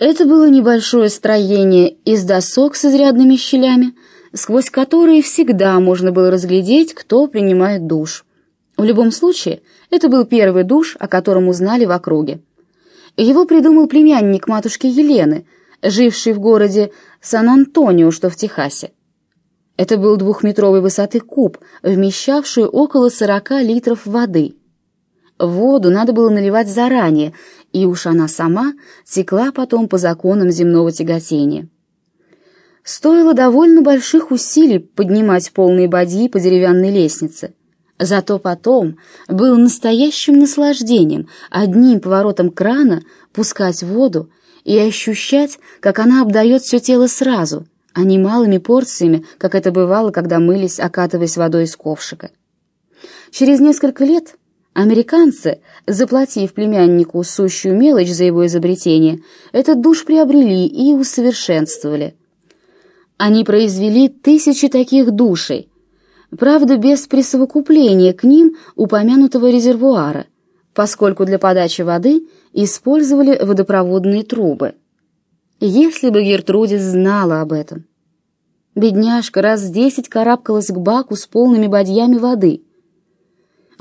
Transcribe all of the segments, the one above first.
Это было небольшое строение из досок с изрядными щелями, сквозь которые всегда можно было разглядеть, кто принимает душ. В любом случае, это был первый душ, о котором узнали в округе. Его придумал племянник матушки Елены, живший в городе Сан-Антонио, что в Техасе. Это был двухметровой высоты куб, вмещавший около 40 литров воды. Воду надо было наливать заранее, и уж она сама текла потом по законам земного тяготения. Стоило довольно больших усилий поднимать полные бадьи по деревянной лестнице. Зато потом было настоящим наслаждением одним поворотом крана пускать воду и ощущать, как она обдает все тело сразу, а не малыми порциями, как это бывало, когда мылись, окатываясь водой из ковшика. Через несколько лет американцы, заплатив племяннику сущую мелочь за его изобретение, этот душ приобрели и усовершенствовали. Они произвели тысячи таких душей, правда, без присовокупления к ним упомянутого резервуара, поскольку для подачи воды использовали водопроводные трубы. Если бы Гертрудис знала об этом. Бедняжка раз десять карабкалась к баку с полными бадьями воды.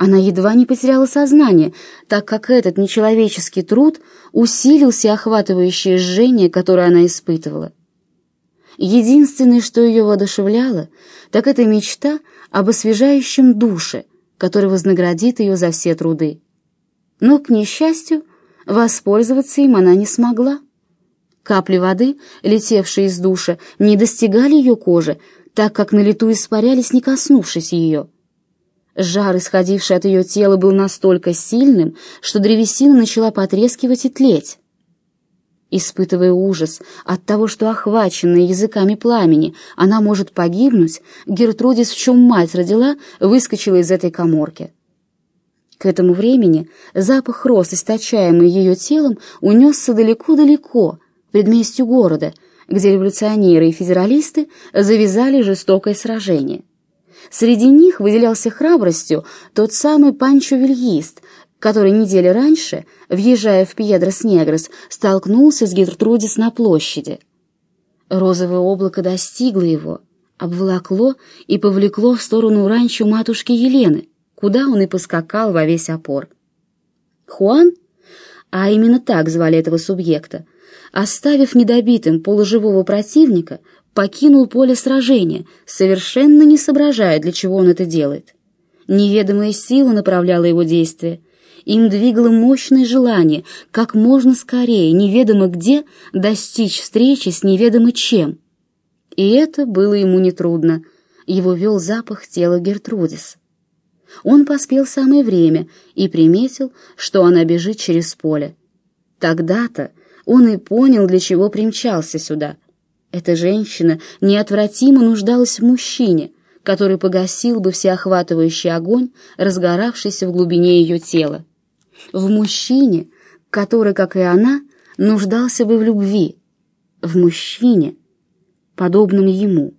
Она едва не потеряла сознание, так как этот нечеловеческий труд усилил охватывающее жжение, которое она испытывала. Единственное, что ее воодушевляло, так это мечта об освежающем душе, который вознаградит ее за все труды. Но, к несчастью, воспользоваться им она не смогла. Капли воды, летевшие из душа, не достигали ее кожи, так как на лету испарялись, не коснувшись ее. Жар, исходивший от ее тела, был настолько сильным, что древесина начала потрескивать и тлеть. Испытывая ужас от того, что, охваченная языками пламени, она может погибнуть, Гертрудис, в чем мать родила, выскочила из этой коморки. К этому времени запах роз, источаемый ее телом, унесся далеко-далеко, в предместью города, где революционеры и федералисты завязали жестокое сражение. Среди них выделялся храбростью тот самый Панчо Вильист, который недели раньше, въезжая в Пьедрос-Негрос, столкнулся с Гертрудис на площади. Розовое облако достигло его, обволокло и повлекло в сторону ранчо матушки Елены, куда он и поскакал во весь опор. Хуан, а именно так звали этого субъекта, оставив недобитым полуживого противника, покинул поле сражения, совершенно не соображая, для чего он это делает. Неведомая сила направляла его действия, им двигало мощное желание как можно скорее, неведомо где, достичь встречи с неведомо чем. И это было ему нетрудно. Его вел запах тела Гертрудис. Он поспел самое время и приметил, что она бежит через поле. Тогда-то он и понял, для чего примчался сюда. Эта женщина неотвратимо нуждалась в мужчине, который погасил бы всеохватывающий огонь, разгоравшийся в глубине ее тела в мужчине, который, как и она, нуждался бы в любви, в мужчине, подобном ему.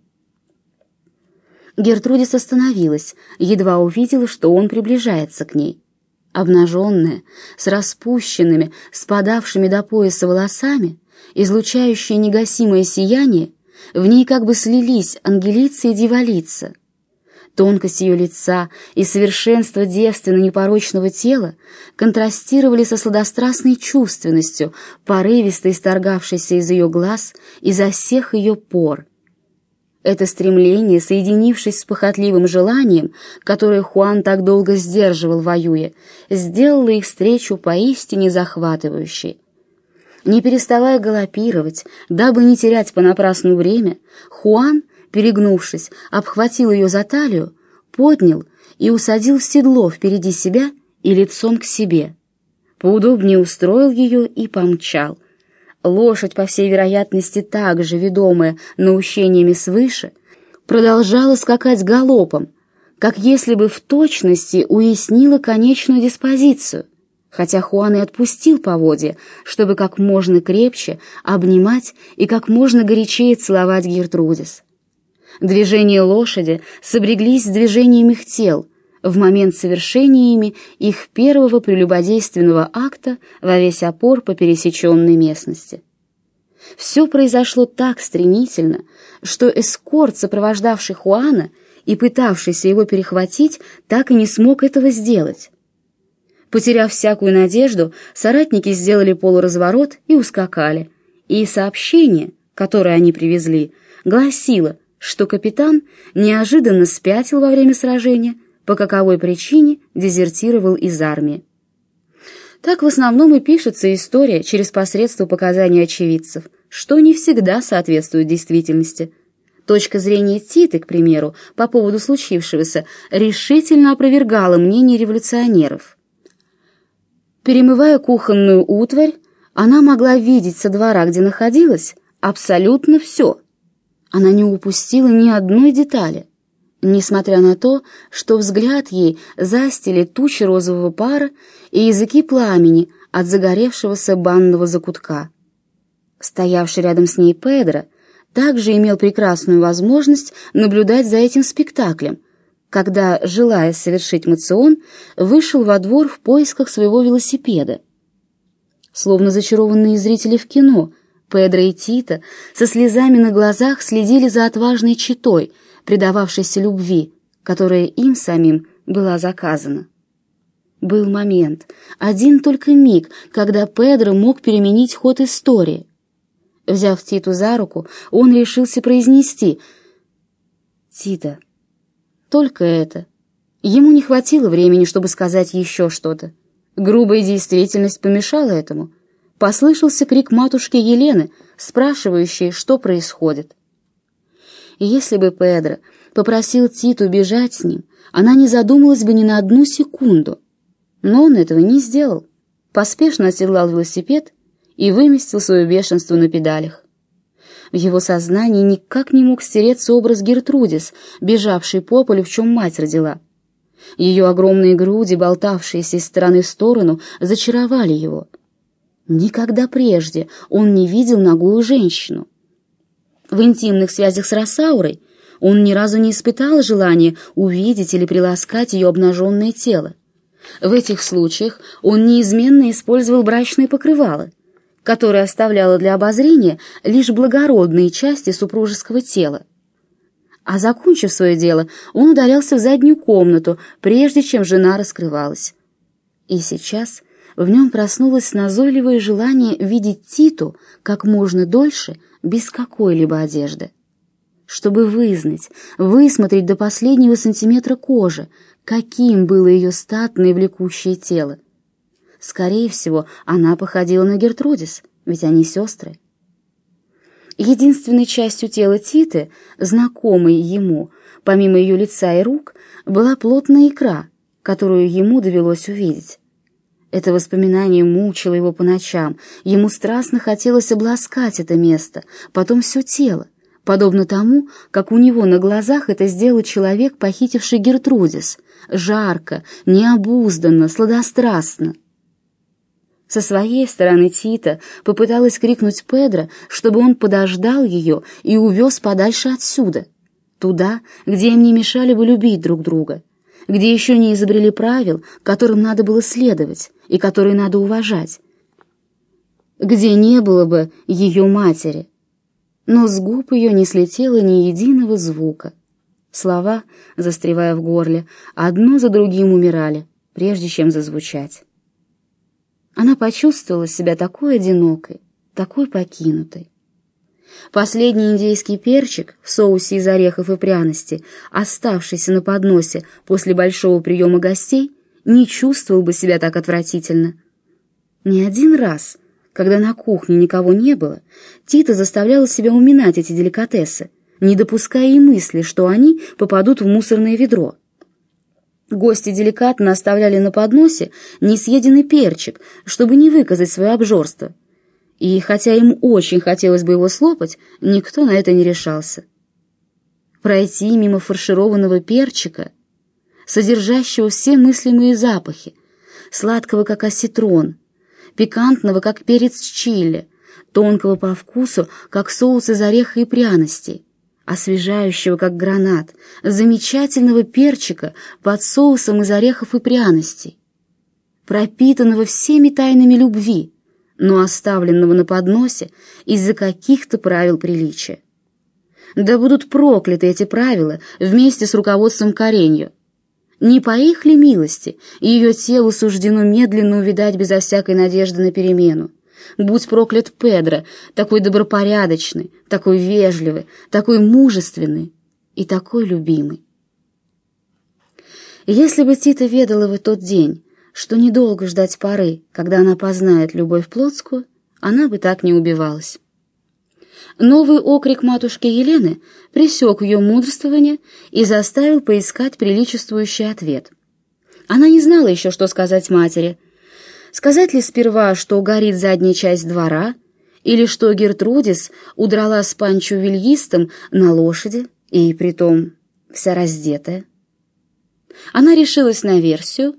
Гертрудис остановилась, едва увидела, что он приближается к ней. Обнаженная, с распущенными, спадавшими до пояса волосами, излучающая негасимое сияние, в ней как бы слились ангелица и дьяволица. Тонкость ее лица и совершенство девственно-непорочного тела контрастировали со сладострастной чувственностью, порывисто исторгавшейся из ее глаз, изо всех ее пор. Это стремление, соединившись с похотливым желанием, которое Хуан так долго сдерживал, воюя, сделало их встречу поистине захватывающей. Не переставая галопировать, дабы не терять понапрасну время, Хуан перегнувшись, обхватил ее за талию, поднял и усадил в седло впереди себя и лицом к себе. Поудобнее устроил ее и помчал. Лошадь, по всей вероятности, также ведомая наущениями свыше, продолжала скакать галопом, как если бы в точности уяснила конечную диспозицию, хотя Хуан и отпустил поводья, чтобы как можно крепче обнимать и как можно горячее целовать Гертрудис. Движения лошади собреглись с движением их тел в момент совершения ими их первого прелюбодейственного акта во весь опор по пересеченной местности. Все произошло так стремительно, что эскорт, сопровождавший Хуана и пытавшийся его перехватить, так и не смог этого сделать. Потеряв всякую надежду, соратники сделали полуразворот и ускакали, и сообщение, которое они привезли, гласило, что капитан неожиданно спятил во время сражения, по каковой причине дезертировал из армии. Так в основном и пишется история через посредство показаний очевидцев, что не всегда соответствует действительности. Точка зрения Титы, к примеру, по поводу случившегося, решительно опровергала мнение революционеров. Перемывая кухонную утварь, она могла видеть со двора, где находилась, абсолютно все. Она не упустила ни одной детали несмотря на то, что взгляд ей застили тучи розового пара и языки пламени от загоревшегося банного закутка. Стоявший рядом с ней Педро также имел прекрасную возможность наблюдать за этим спектаклем, когда, желая совершить мацион, вышел во двор в поисках своего велосипеда. Словно зачарованные зрители в кино, Педро и Тита со слезами на глазах следили за отважной читой — предававшейся любви, которая им самим была заказана. Был момент, один только миг, когда Педро мог переменить ход истории. Взяв Титу за руку, он решился произнести «Тита». Только это. Ему не хватило времени, чтобы сказать еще что-то. Грубая действительность помешала этому. Послышался крик матушки Елены, спрашивающей, что происходит. Если бы Педро попросил Титу бежать с ним, она не задумалась бы ни на одну секунду. Но он этого не сделал. Поспешно оседлал велосипед и выместил свое бешенство на педалях. В его сознании никак не мог стереться образ Гертрудис, бежавшей по полю, в чем мать родила. Ее огромные груди, болтавшиеся из стороны в сторону, зачаровали его. Никогда прежде он не видел ногую женщину. В интимных связях с Росаурой он ни разу не испытал желания увидеть или приласкать ее обнаженное тело. В этих случаях он неизменно использовал брачные покрывала, которое оставляло для обозрения лишь благородные части супружеского тела. А закончив свое дело, он удалялся в заднюю комнату, прежде чем жена раскрывалась. И сейчас в нем проснулось назойливое желание видеть Титу как можно дольше — без какой-либо одежды. Чтобы вызнать, высмотреть до последнего сантиметра кожи, каким было ее статное влекущее тело. Скорее всего, она походила на Гертрудис, ведь они сестры. Единственной частью тела Титы, знакомой ему, помимо ее лица и рук, была плотная икра, которую ему довелось увидеть. Это воспоминание мучило его по ночам. Ему страстно хотелось обласкать это место, потом все тело, подобно тому, как у него на глазах это сделал человек, похитивший Гертрудис, жарко, необузданно, сладострастно. Со своей стороны Тита попыталась крикнуть Педро, чтобы он подождал ее и увез подальше отсюда, туда, где им не мешали бы любить друг друга, где еще не изобрели правил, которым надо было следовать, и который надо уважать, где не было бы ее матери. Но с губ ее не слетело ни единого звука. Слова, застревая в горле, одно за другим умирали, прежде чем зазвучать. Она почувствовала себя такой одинокой, такой покинутой. Последний индейский перчик в соусе из орехов и пряности, оставшийся на подносе после большого приема гостей, не чувствовал бы себя так отвратительно. Не один раз, когда на кухне никого не было, Тита заставляла себя уминать эти деликатесы, не допуская и мысли, что они попадут в мусорное ведро. Гости деликатно оставляли на подносе несъеденный перчик, чтобы не выказать свое обжорство. И хотя им очень хотелось бы его слопать, никто на это не решался. Пройти мимо фаршированного перчика — содержащего все мыслимые запахи, сладкого, как осетрон, пикантного, как перец чили, тонкого по вкусу, как соус из ореха и пряностей, освежающего, как гранат, замечательного перчика под соусом из орехов и пряностей, пропитанного всеми тайнами любви, но оставленного на подносе из-за каких-то правил приличия. Да будут прокляты эти правила вместе с руководством Каренью. Не по их ли милости ее телу суждено медленно увидать безо всякой надежды на перемену? Будь проклят Педро, такой добропорядочный, такой вежливый, такой мужественный и такой любимый. Если бы Тита ведала в тот день, что недолго ждать поры, когда она познает любовь плотскую, она бы так не убивалась. Новый окрик матушки Елены пресек ее мудрствование и заставил поискать приличествующий ответ. Она не знала еще, что сказать матери. Сказать ли сперва, что горит задняя часть двора, или что Гертрудис удрала с Панчо Вильистом на лошади, и притом вся раздетая. Она решилась на версию,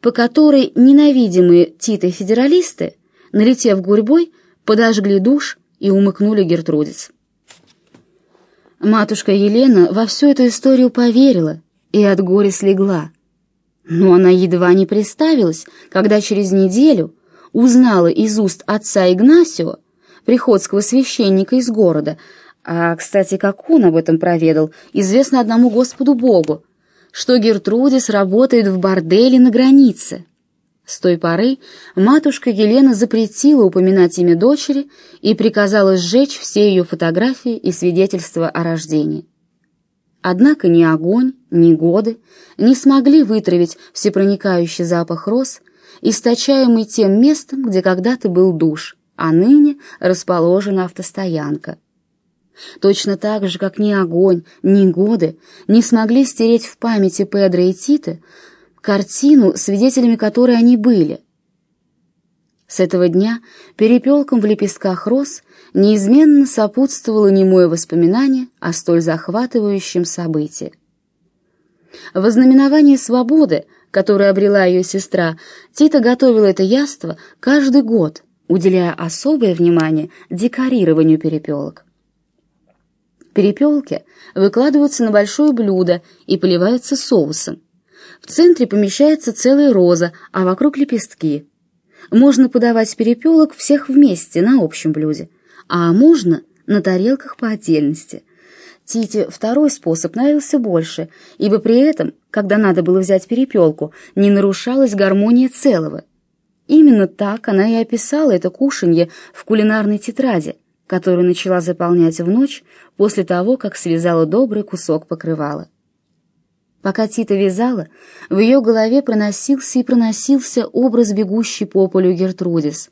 по которой ненавидимые Титой федералисты, налетев гурьбой, подожгли душ и умыкнули Гертрудец. Матушка Елена во всю эту историю поверила и от горя слегла. Но она едва не представилась, когда через неделю узнала из уст отца Игнасио, приходского священника из города, а, кстати, как он об этом проведал, известно одному Господу Богу, что Гертрудис работает в борделе на границе. С той поры матушка Елена запретила упоминать имя дочери и приказала сжечь все ее фотографии и свидетельства о рождении. Однако ни огонь, ни годы не смогли вытравить всепроникающий запах роз, источаемый тем местом, где когда-то был душ, а ныне расположена автостоянка. Точно так же, как ни огонь, ни годы не смогли стереть в памяти Педро и Титы картину, свидетелями которой они были. С этого дня перепелкам в лепестках роз неизменно сопутствовало немое воспоминание о столь захватывающем событии. В ознаменование свободы, которую обрела ее сестра, Тита готовила это яство каждый год, уделяя особое внимание декорированию перепелок. Перепелки выкладываются на большое блюдо и поливаются соусом. В центре помещается целая роза, а вокруг лепестки. Можно подавать перепелок всех вместе на общем блюде, а можно на тарелках по отдельности. Тите второй способ нравился больше, ибо при этом, когда надо было взять перепелку, не нарушалась гармония целого. Именно так она и описала это кушанье в кулинарной тетради, которую начала заполнять в ночь после того, как связала добрый кусок покрывала. Пока Тита вязала, в ее голове проносился и проносился образ бегущей по полю Гертрудис.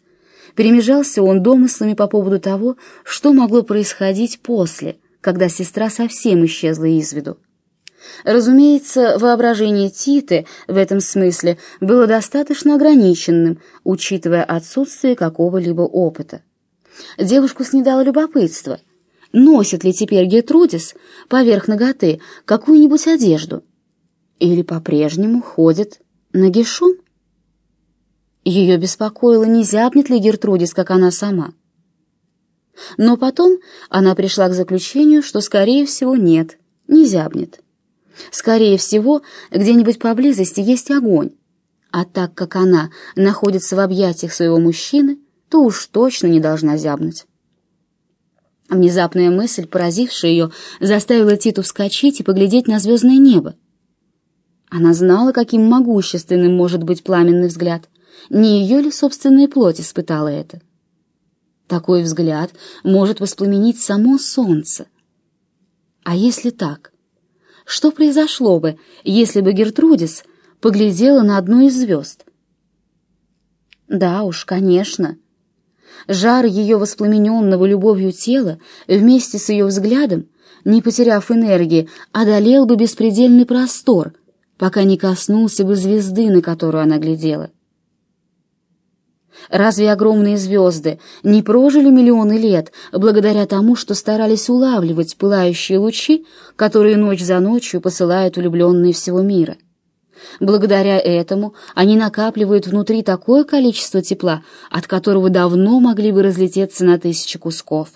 Перемежался он домыслами по поводу того, что могло происходить после, когда сестра совсем исчезла из виду. Разумеется, воображение Титы в этом смысле было достаточно ограниченным, учитывая отсутствие какого-либо опыта. Девушку снедало любопытство. Носит ли теперь Гертрудис поверх ноготы какую-нибудь одежду? Или по-прежнему ходит нагишом? Ее беспокоило, не зябнет ли Гертрудис, как она сама. Но потом она пришла к заключению, что, скорее всего, нет, не зябнет. Скорее всего, где-нибудь поблизости есть огонь, а так как она находится в объятиях своего мужчины, то уж точно не должна зябнуть. Внезапная мысль, поразившая ее, заставила Титу вскочить и поглядеть на звездное небо. Она знала, каким могущественным может быть пламенный взгляд. Не ее ли собственная плоть испытала это? Такой взгляд может воспламенить само солнце. А если так? Что произошло бы, если бы Гертрудис поглядела на одну из звезд? Да уж, конечно, Жар ее воспламененного любовью тела вместе с ее взглядом, не потеряв энергии, одолел бы беспредельный простор, пока не коснулся бы звезды, на которую она глядела. Разве огромные звезды не прожили миллионы лет благодаря тому, что старались улавливать пылающие лучи, которые ночь за ночью посылают влюбленные всего мира? Благодаря этому они накапливают внутри такое количество тепла, от которого давно могли бы разлететься на тысячи кусков.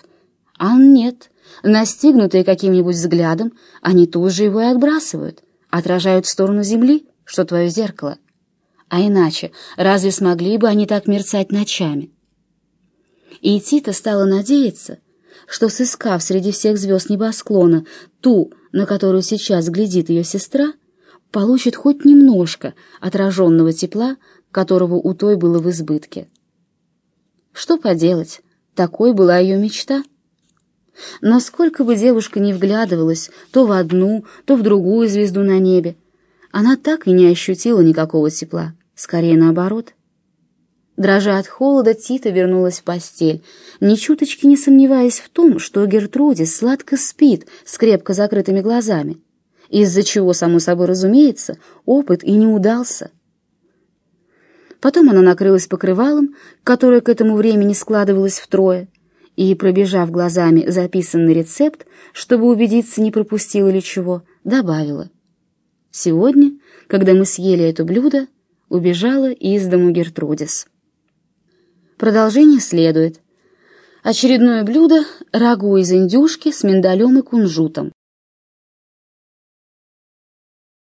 А нет, настигнутые каким-нибудь взглядом, они тут же его и отбрасывают, отражают сторону земли, что твое зеркало. А иначе, разве смогли бы они так мерцать ночами? И Тита стала надеяться, что, сыскав среди всех звезд небосклона ту, на которую сейчас глядит ее сестра, получит хоть немножко отраженного тепла, которого у той было в избытке. Что поделать, такой была ее мечта. Но сколько бы девушка ни вглядывалась то в одну, то в другую звезду на небе, она так и не ощутила никакого тепла, скорее наоборот. Дрожа от холода, Тита вернулась в постель, ни чуточки не сомневаясь в том, что Гертрудис сладко спит с крепко закрытыми глазами, из-за чего, само собой разумеется, опыт и не удался. Потом она накрылась покрывалом, которое к этому времени складывалось втрое, и, пробежав глазами записанный рецепт, чтобы убедиться, не пропустила ли чего, добавила. «Сегодня, когда мы съели это блюдо, убежала из дому Гертрудис». Продолжение следует. Очередное блюдо – рагу из индюшки с миндалем и кунжутом.